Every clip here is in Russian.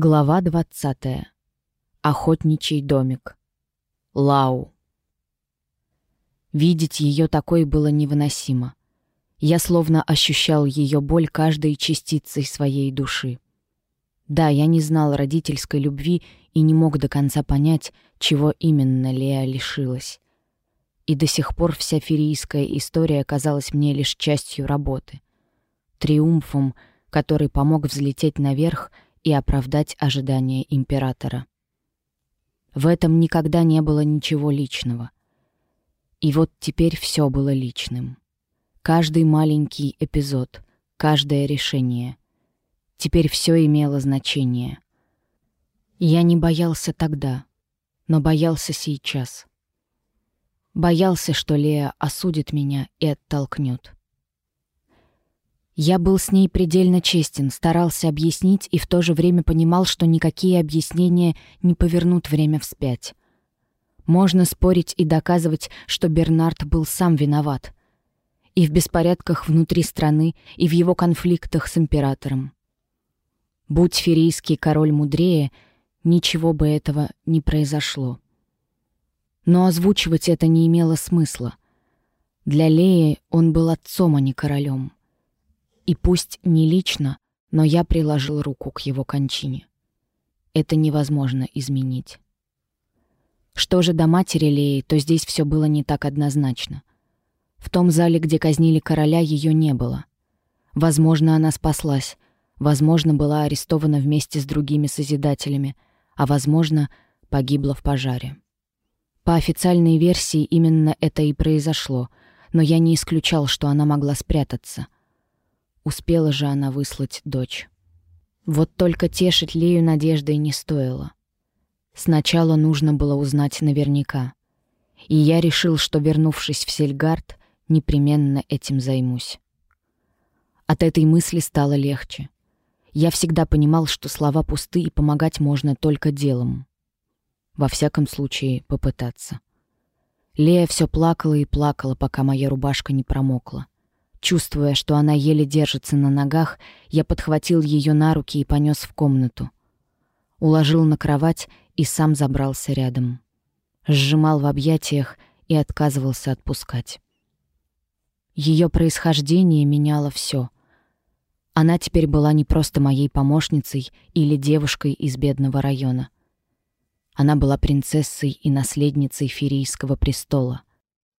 Глава 20. Охотничий домик. Лау. Видеть ее такой было невыносимо. Я словно ощущал ее боль каждой частицей своей души. Да, я не знал родительской любви и не мог до конца понять, чего именно Леа лишилась. И до сих пор вся ферийская история казалась мне лишь частью работы. Триумфом, который помог взлететь наверх — и оправдать ожидания императора. В этом никогда не было ничего личного. И вот теперь все было личным. Каждый маленький эпизод, каждое решение. Теперь все имело значение. Я не боялся тогда, но боялся сейчас. Боялся, что Лея осудит меня и оттолкнет. Я был с ней предельно честен, старался объяснить и в то же время понимал, что никакие объяснения не повернут время вспять. Можно спорить и доказывать, что Бернард был сам виноват. И в беспорядках внутри страны, и в его конфликтах с императором. Будь ферийский король мудрее, ничего бы этого не произошло. Но озвучивать это не имело смысла. Для Леи он был отцом, а не королем. И пусть не лично, но я приложил руку к его кончине. Это невозможно изменить. Что же до матери Леи, то здесь все было не так однозначно. В том зале, где казнили короля, ее не было. Возможно, она спаслась, возможно, была арестована вместе с другими Созидателями, а, возможно, погибла в пожаре. По официальной версии именно это и произошло, но я не исключал, что она могла спрятаться — Успела же она выслать дочь. Вот только тешить Лею надеждой не стоило. Сначала нужно было узнать наверняка. И я решил, что, вернувшись в Сельгард, непременно этим займусь. От этой мысли стало легче. Я всегда понимал, что слова пусты и помогать можно только делом. Во всяком случае, попытаться. Лея все плакала и плакала, пока моя рубашка не промокла. Чувствуя, что она еле держится на ногах, я подхватил ее на руки и понес в комнату. Уложил на кровать и сам забрался рядом. Сжимал в объятиях и отказывался отпускать. Ее происхождение меняло все. Она теперь была не просто моей помощницей или девушкой из бедного района. Она была принцессой и наследницей Ферийского престола.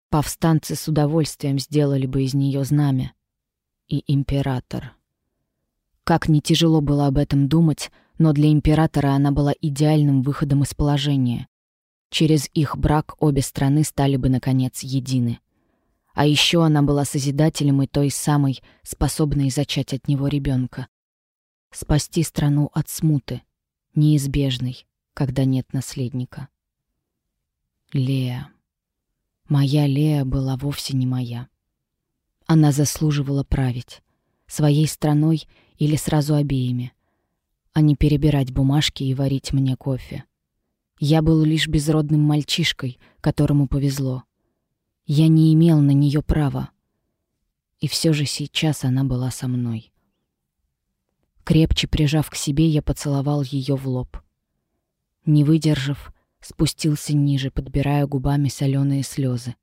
Повстанцы с удовольствием сделали бы из нее знамя. И император. Как не тяжело было об этом думать, но для императора она была идеальным выходом из положения. Через их брак обе страны стали бы, наконец, едины. А еще она была созидателем и той самой, способной зачать от него ребенка. Спасти страну от смуты, неизбежной, когда нет наследника. Лея. Моя Лея была вовсе не моя. Она заслуживала править. Своей страной или сразу обеими. А не перебирать бумажки и варить мне кофе. Я был лишь безродным мальчишкой, которому повезло. Я не имел на нее права. И все же сейчас она была со мной. Крепче прижав к себе, я поцеловал ее в лоб. Не выдержав, спустился ниже, подбирая губами соленые слезы.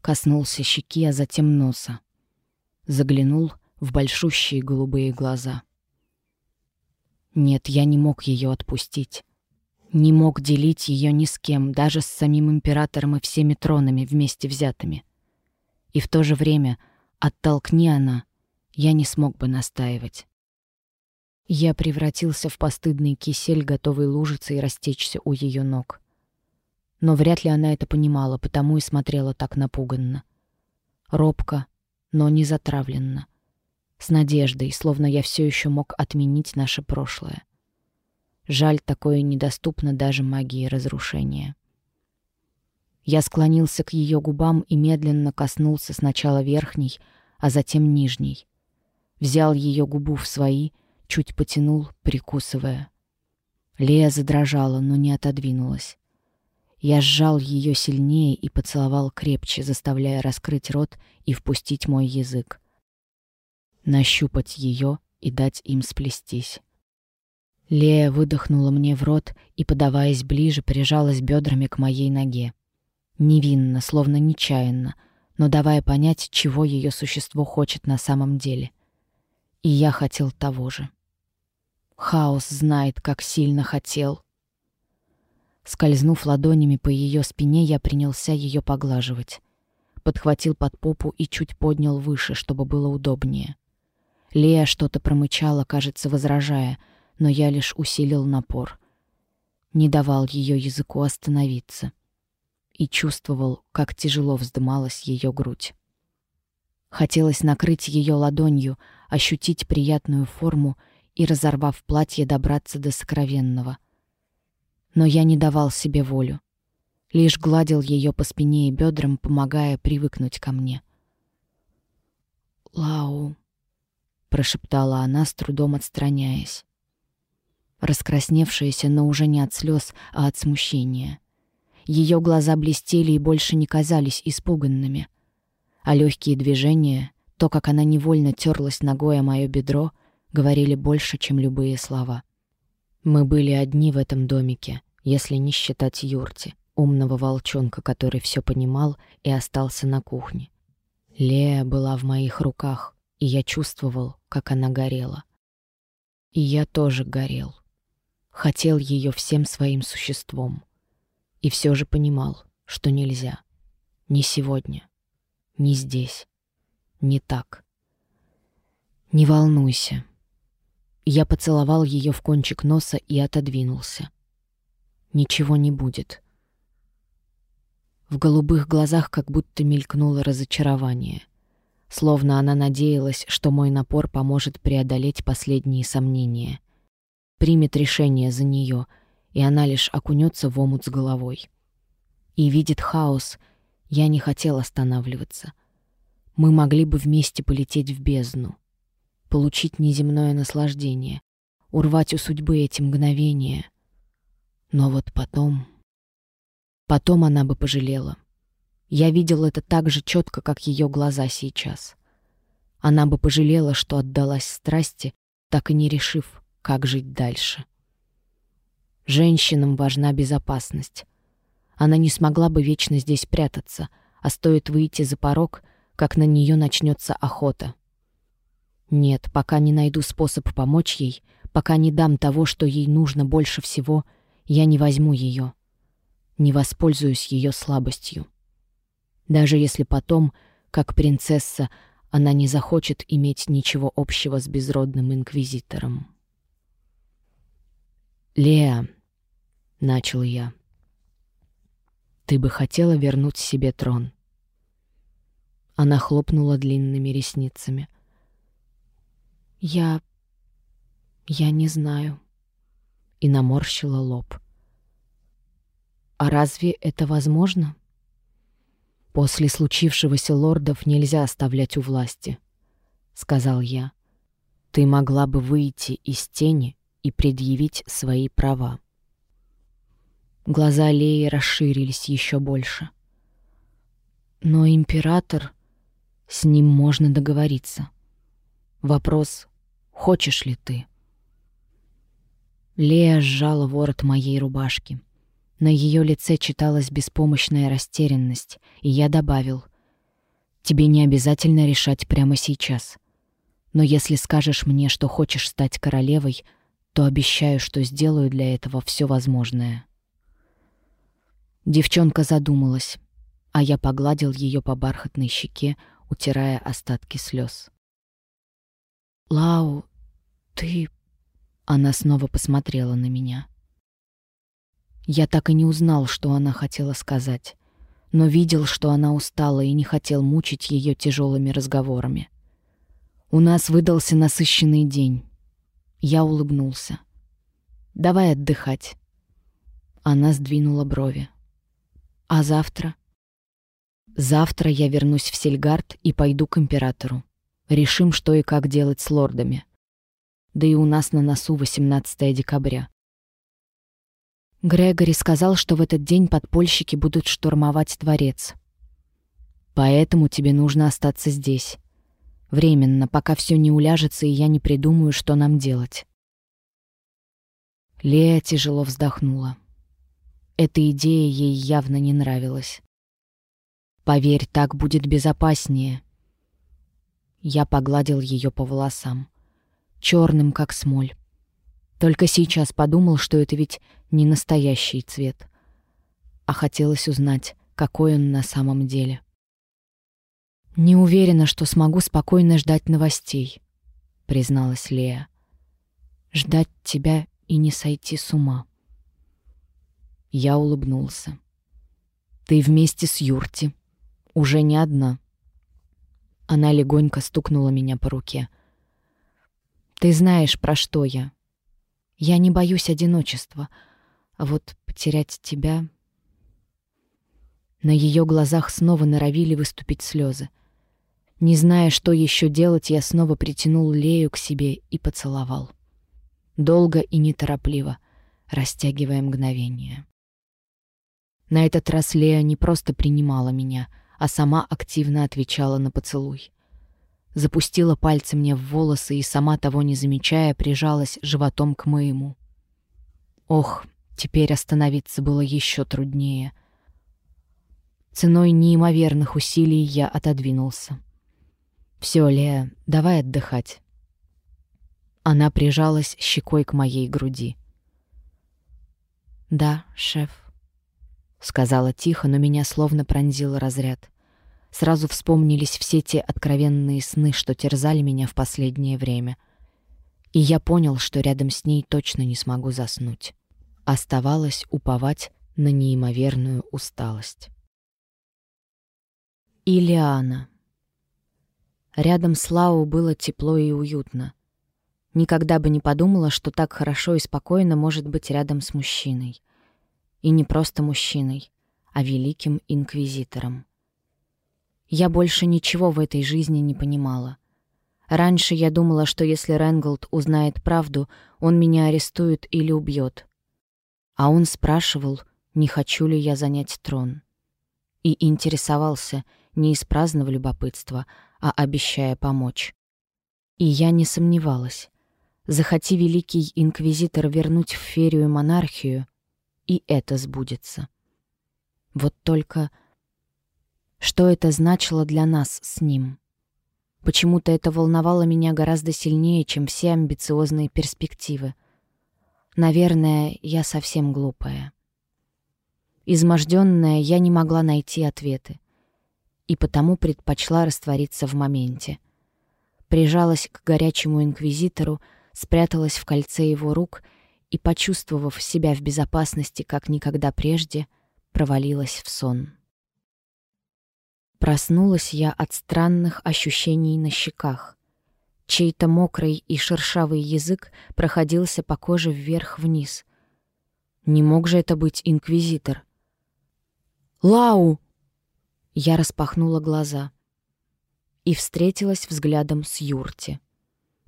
Коснулся щеки, а затем носа. Заглянул в большущие голубые глаза. Нет, я не мог ее отпустить. Не мог делить ее ни с кем, даже с самим императором и всеми тронами вместе взятыми. И в то же время, оттолкни она, я не смог бы настаивать. Я превратился в постыдный кисель, готовый лужиться и растечься у ее ног. Но вряд ли она это понимала, потому и смотрела так напуганно. Робко, но не затравленно. С надеждой, словно я все еще мог отменить наше прошлое. Жаль, такое недоступно даже магии разрушения. Я склонился к ее губам и медленно коснулся сначала верхней, а затем нижней. Взял ее губу в свои — чуть потянул, прикусывая. Лея задрожала, но не отодвинулась. Я сжал ее сильнее и поцеловал крепче, заставляя раскрыть рот и впустить мой язык. Нащупать ее и дать им сплестись. Лея выдохнула мне в рот и, подаваясь ближе, прижалась бедрами к моей ноге. Невинно, словно нечаянно, но давая понять, чего ее существо хочет на самом деле. И я хотел того же. Хаос знает, как сильно хотел. Скользнув ладонями по ее спине, я принялся ее поглаживать. Подхватил под попу и чуть поднял выше, чтобы было удобнее. Лея что-то промычала, кажется, возражая, но я лишь усилил напор. Не давал ее языку остановиться. И чувствовал, как тяжело вздымалась ее грудь. Хотелось накрыть ее ладонью, ощутить приятную форму и, разорвав платье, добраться до сокровенного. Но я не давал себе волю. Лишь гладил ее по спине и бедрам, помогая привыкнуть ко мне. «Лау», — прошептала она, с трудом отстраняясь. Раскрасневшаяся, но уже не от слез, а от смущения. Ее глаза блестели и больше не казались испуганными. А легкие движения, то, как она невольно терлась ногой о мое бедро — говорили больше, чем любые слова. Мы были одни в этом домике, если не считать Юрти, умного волчонка, который все понимал и остался на кухне. Лея была в моих руках, и я чувствовал, как она горела. И я тоже горел. Хотел ее всем своим существом. И все же понимал, что нельзя. Не сегодня. Не здесь. Не так. «Не волнуйся», я поцеловал ее в кончик носа и отодвинулся. Ничего не будет. В голубых глазах как будто мелькнуло разочарование. Словно она надеялась, что мой напор поможет преодолеть последние сомнения. Примет решение за нее, и она лишь окунется в омут с головой. И видит хаос, я не хотел останавливаться. Мы могли бы вместе полететь в бездну получить неземное наслаждение, урвать у судьбы эти мгновения. Но вот потом... Потом она бы пожалела. Я видел это так же четко, как ее глаза сейчас. Она бы пожалела, что отдалась страсти, так и не решив, как жить дальше. Женщинам важна безопасность. Она не смогла бы вечно здесь прятаться, а стоит выйти за порог, как на нее начнется охота — нет, пока не найду способ помочь ей, пока не дам того, что ей нужно больше всего, я не возьму ее. Не воспользуюсь ее слабостью. Даже если потом, как принцесса, она не захочет иметь ничего общего с безродным инквизитором. «Леа», — начал я, — «ты бы хотела вернуть себе трон». Она хлопнула длинными ресницами. «Я... я не знаю». И наморщила лоб. «А разве это возможно?» «После случившегося лордов нельзя оставлять у власти», — сказал я. «Ты могла бы выйти из тени и предъявить свои права». Глаза Леи расширились еще больше. «Но император...» С ним можно договориться. Вопрос Хочешь ли ты?» Лея сжала ворот моей рубашки. На ее лице читалась беспомощная растерянность, и я добавил. «Тебе не обязательно решать прямо сейчас. Но если скажешь мне, что хочешь стать королевой, то обещаю, что сделаю для этого все возможное». Девчонка задумалась, а я погладил ее по бархатной щеке, утирая остатки слез. «Лау, ты...» Она снова посмотрела на меня. Я так и не узнал, что она хотела сказать, но видел, что она устала и не хотел мучить ее тяжелыми разговорами. У нас выдался насыщенный день. Я улыбнулся. «Давай отдыхать». Она сдвинула брови. «А завтра?» «Завтра я вернусь в Сельгард и пойду к императору. Решим, что и как делать с лордами. Да и у нас на носу 18 декабря. Грегори сказал, что в этот день подпольщики будут штурмовать дворец. Поэтому тебе нужно остаться здесь. Временно, пока все не уляжется, и я не придумаю, что нам делать. Лея тяжело вздохнула. Эта идея ей явно не нравилась. «Поверь, так будет безопаснее». Я погладил ее по волосам. черным, как смоль. Только сейчас подумал, что это ведь не настоящий цвет. А хотелось узнать, какой он на самом деле. «Не уверена, что смогу спокойно ждать новостей», — призналась Лея. «Ждать тебя и не сойти с ума». Я улыбнулся. «Ты вместе с Юрти. Уже не одна». Она легонько стукнула меня по руке. «Ты знаешь, про что я. Я не боюсь одиночества, а вот потерять тебя...» На ее глазах снова норовили выступить слезы. Не зная, что еще делать, я снова притянул Лею к себе и поцеловал. Долго и неторопливо, растягивая мгновение. На этот раз Лея не просто принимала меня, а сама активно отвечала на поцелуй. Запустила пальцы мне в волосы и, сама того не замечая, прижалась животом к моему. Ох, теперь остановиться было еще труднее. Ценой неимоверных усилий я отодвинулся. «Все, Лея, давай отдыхать». Она прижалась щекой к моей груди. «Да, шеф». Сказала тихо, но меня словно пронзил разряд. Сразу вспомнились все те откровенные сны, что терзали меня в последнее время. И я понял, что рядом с ней точно не смогу заснуть. Оставалось уповать на неимоверную усталость. Илиана. Рядом с Лау было тепло и уютно. Никогда бы не подумала, что так хорошо и спокойно может быть рядом с мужчиной. И не просто мужчиной, а великим инквизитором. Я больше ничего в этой жизни не понимала. Раньше я думала, что если Ренголд узнает правду, он меня арестует или убьет. А он спрашивал, не хочу ли я занять трон. И интересовался не из праздного любопытства, а обещая помочь. И я не сомневалась. Захоти великий инквизитор вернуть в Ферию монархию, и это сбудется. Вот только что это значило для нас с ним? Почему-то это волновало меня гораздо сильнее, чем все амбициозные перспективы. Наверное, я совсем глупая. Изможденная, я не могла найти ответы. И потому предпочла раствориться в моменте. Прижалась к горячему инквизитору, спряталась в кольце его рук и, почувствовав себя в безопасности, как никогда прежде, провалилась в сон. Проснулась я от странных ощущений на щеках. Чей-то мокрый и шершавый язык проходился по коже вверх-вниз. Не мог же это быть инквизитор. «Лау!» Я распахнула глаза и встретилась взглядом с Юрти.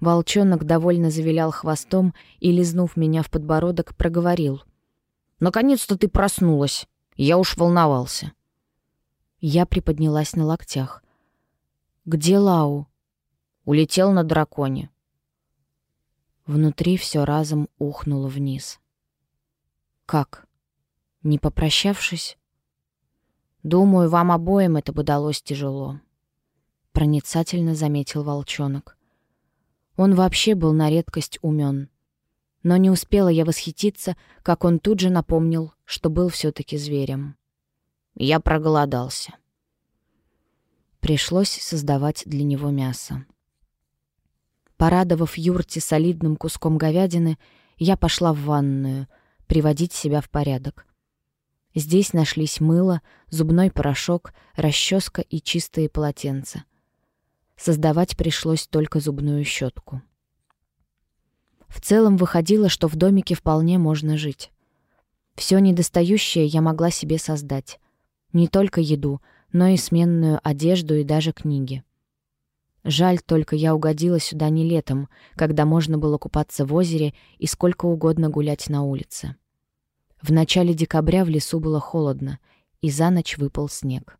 Волчонок довольно завилял хвостом и, лизнув меня в подбородок, проговорил. «Наконец-то ты проснулась! Я уж волновался!» Я приподнялась на локтях. «Где Лау?» «Улетел на драконе». Внутри все разом ухнуло вниз. «Как? Не попрощавшись?» «Думаю, вам обоим это бы далось тяжело», — проницательно заметил волчонок. Он вообще был на редкость умен. Но не успела я восхититься, как он тут же напомнил, что был все-таки зверем. Я проголодался. Пришлось создавать для него мясо. Порадовав Юрти солидным куском говядины, я пошла в ванную, приводить себя в порядок. Здесь нашлись мыло, зубной порошок, расческа и чистые полотенца — Создавать пришлось только зубную щетку. В целом выходило, что в домике вполне можно жить. Все недостающее я могла себе создать. Не только еду, но и сменную одежду и даже книги. Жаль только я угодила сюда не летом, когда можно было купаться в озере и сколько угодно гулять на улице. В начале декабря в лесу было холодно, и за ночь выпал снег.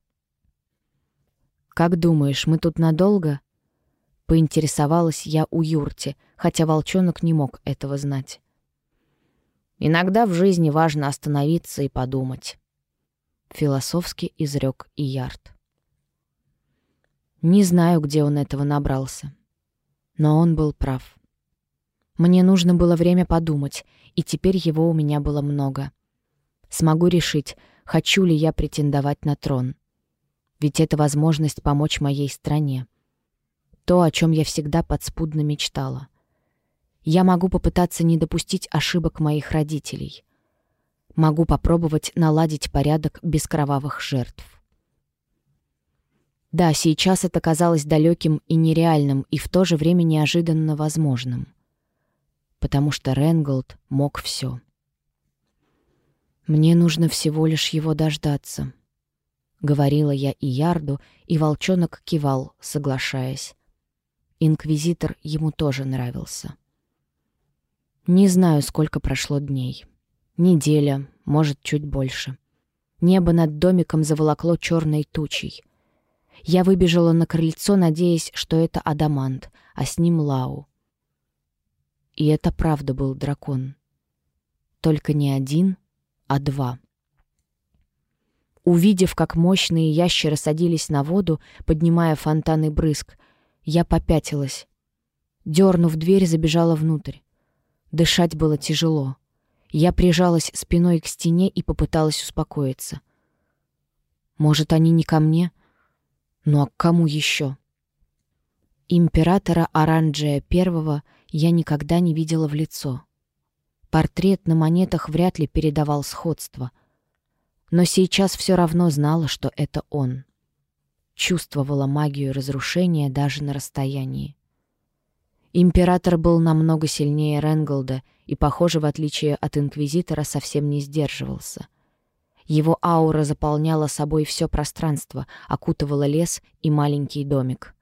«Как думаешь, мы тут надолго?» Поинтересовалась я у Юрти, хотя волчонок не мог этого знать. Иногда в жизни важно остановиться и подумать. Философски изрек Иярд. Не знаю, где он этого набрался. Но он был прав. Мне нужно было время подумать, и теперь его у меня было много. Смогу решить, хочу ли я претендовать на трон. Ведь это возможность помочь моей стране. То, о чем я всегда подспудно мечтала. Я могу попытаться не допустить ошибок моих родителей. Могу попробовать наладить порядок без кровавых жертв. Да, сейчас это казалось далеким и нереальным, и в то же время неожиданно возможным потому что Ренголд мог все. «Мне нужно всего лишь его дождаться», — говорила я и Ярду, и волчонок кивал, соглашаясь. Инквизитор ему тоже нравился. Не знаю, сколько прошло дней. Неделя, может, чуть больше. Небо над домиком заволокло черной тучей. Я выбежала на крыльцо, надеясь, что это Адамант, а с ним Лау. И это правда был дракон. Только не один, а два. Увидев, как мощные ящеры садились на воду, поднимая фонтаны брызг, я попятилась. Дернув дверь, забежала внутрь. Дышать было тяжело. Я прижалась спиной к стене и попыталась успокоиться. Может, они не ко мне? Ну а к кому еще? Императора Оранджия I я никогда не видела в лицо. Портрет на монетах вряд ли передавал сходство. Но сейчас все равно знала, что это он. Чувствовала магию разрушения даже на расстоянии. Император был намного сильнее Ренголда и, похоже, в отличие от Инквизитора, совсем не сдерживался. Его аура заполняла собой все пространство, окутывала лес и маленький домик.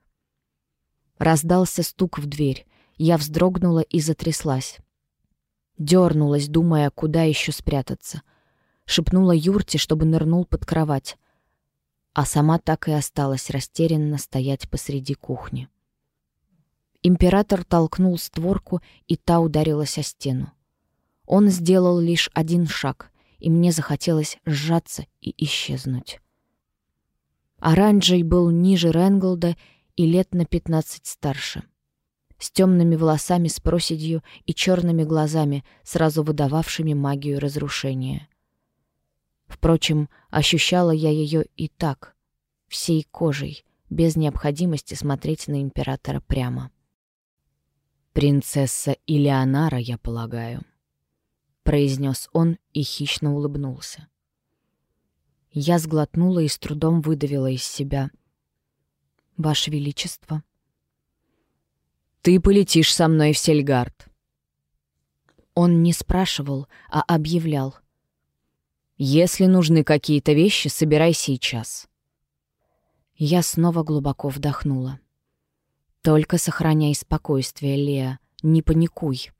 Раздался стук в дверь. Я вздрогнула и затряслась. Дернулась, думая, куда еще спрятаться. Шепнула Юрте, чтобы нырнул под кровать. А сама так и осталась растерянно стоять посреди кухни. Император толкнул створку, и та ударилась о стену. Он сделал лишь один шаг, и мне захотелось сжаться и исчезнуть. Оранжей был ниже Ренголда и лет на пятнадцать старше. С темными волосами с проседью и черными глазами, сразу выдававшими магию разрушения. Впрочем, ощущала я ее и так, всей кожей, без необходимости смотреть на императора прямо. «Принцесса Илеонара, я полагаю», — произнес он и хищно улыбнулся. Я сглотнула и с трудом выдавила из себя — Ваше Величество. «Ты полетишь со мной в Сельгард». Он не спрашивал, а объявлял. «Если нужны какие-то вещи, собирай сейчас». Я снова глубоко вдохнула. «Только сохраняй спокойствие, Леа, не паникуй».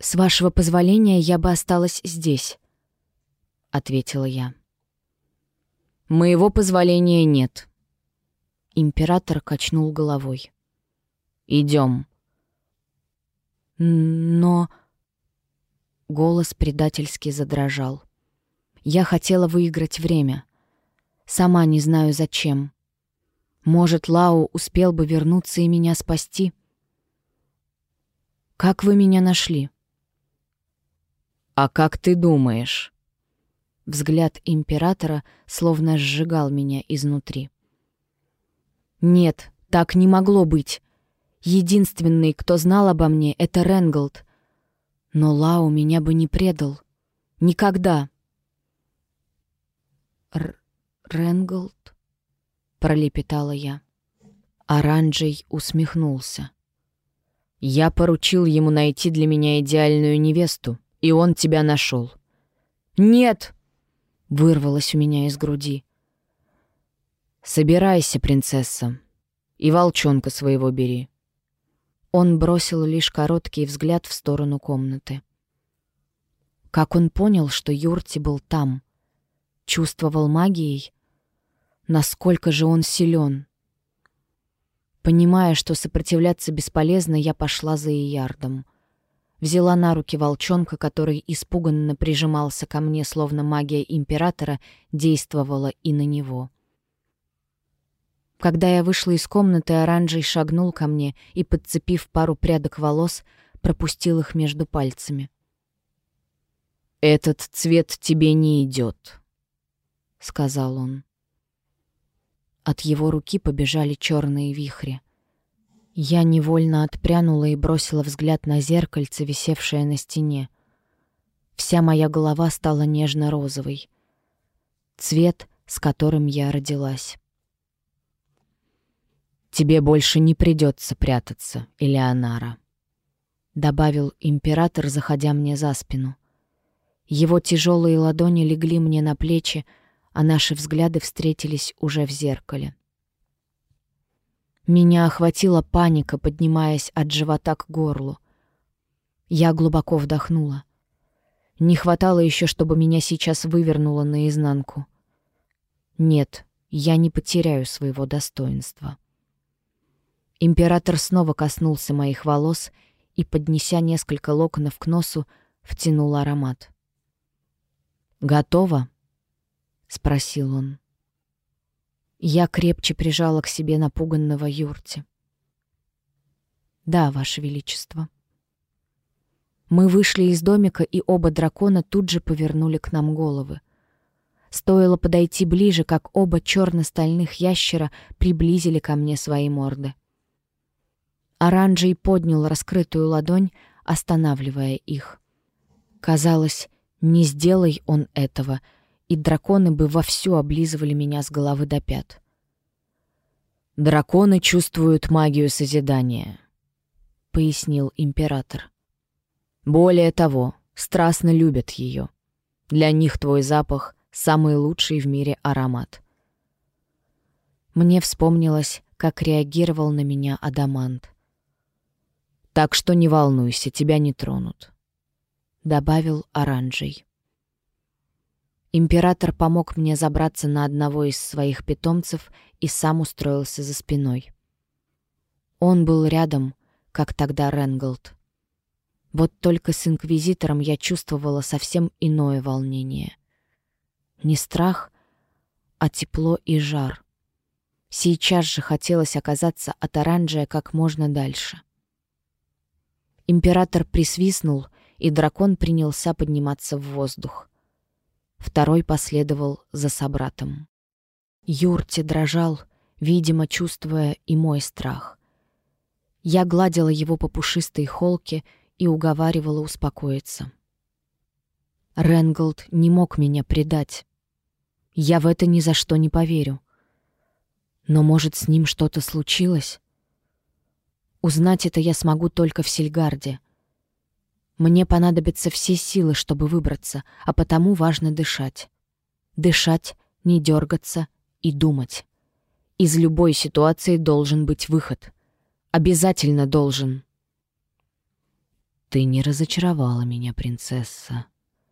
«С вашего позволения я бы осталась здесь», — ответила я. «Моего позволения нет», Император качнул головой. «Идем». «Но...» Голос предательски задрожал. «Я хотела выиграть время. Сама не знаю, зачем. Может, Лао успел бы вернуться и меня спасти?» «Как вы меня нашли?» «А как ты думаешь?» Взгляд императора словно сжигал меня изнутри. Нет, так не могло быть. Единственный, кто знал обо мне, — это Ренголд. Но Лау меня бы не предал. Никогда. Р Ренголд? Пролепетала я. Оранжей усмехнулся. Я поручил ему найти для меня идеальную невесту, и он тебя нашел. «Нет!» — вырвалось у меня из груди. «Собирайся, принцесса, и волчонка своего бери». Он бросил лишь короткий взгляд в сторону комнаты. Как он понял, что Юрти был там? Чувствовал магией? Насколько же он силен? Понимая, что сопротивляться бесполезно, я пошла за Иярдом. взяла на руки волчонка, который испуганно прижимался ко мне, словно магия императора действовала и на него. Когда я вышла из комнаты, Оранжей шагнул ко мне и, подцепив пару прядок волос, пропустил их между пальцами. «Этот цвет тебе не идет», — сказал он. От его руки побежали черные вихри. Я невольно отпрянула и бросила взгляд на зеркальце, висевшее на стене. Вся моя голова стала нежно-розовой. Цвет, с которым я родилась. «Тебе больше не придется прятаться, Элеонара», — добавил император, заходя мне за спину. Его тяжелые ладони легли мне на плечи, а наши взгляды встретились уже в зеркале. Меня охватила паника, поднимаясь от живота к горлу. Я глубоко вдохнула. Не хватало еще, чтобы меня сейчас вывернуло наизнанку. Нет, я не потеряю своего достоинства. Император снова коснулся моих волос и, поднеся несколько локонов к носу, втянул аромат. «Готово?» — спросил он. Я крепче прижала к себе напуганного юрти. «Да, Ваше Величество». Мы вышли из домика, и оба дракона тут же повернули к нам головы. Стоило подойти ближе, как оба черно-стальных ящера приблизили ко мне свои морды. Оранжей поднял раскрытую ладонь, останавливая их. Казалось, не сделай он этого, и драконы бы вовсю облизывали меня с головы до пят. «Драконы чувствуют магию созидания», — пояснил император. «Более того, страстно любят ее. Для них твой запах — самый лучший в мире аромат». Мне вспомнилось, как реагировал на меня Адамант. Так что не волнуйся, тебя не тронут», — добавил Оранжей. Император помог мне забраться на одного из своих питомцев и сам устроился за спиной. Он был рядом, как тогда Ренголд. Вот только с Инквизитором я чувствовала совсем иное волнение. Не страх, а тепло и жар. Сейчас же хотелось оказаться от Оранжия как можно дальше. Император присвистнул, и дракон принялся подниматься в воздух. Второй последовал за собратом. Юрти дрожал, видимо, чувствуя и мой страх. Я гладила его по пушистой холке и уговаривала успокоиться. Ренголд не мог меня предать. Я в это ни за что не поверю. Но, может, с ним что-то случилось? Узнать это я смогу только в Сельгарде. Мне понадобятся все силы, чтобы выбраться, а потому важно дышать. Дышать, не дергаться и думать. Из любой ситуации должен быть выход. Обязательно должен. «Ты не разочаровала меня, принцесса»,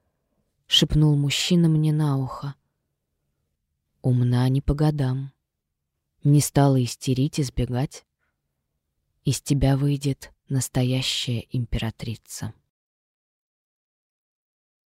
— шепнул мужчина мне на ухо. «Умна не по годам. Не стала истерить и сбегать. Из тебя выйдет настоящая императрица.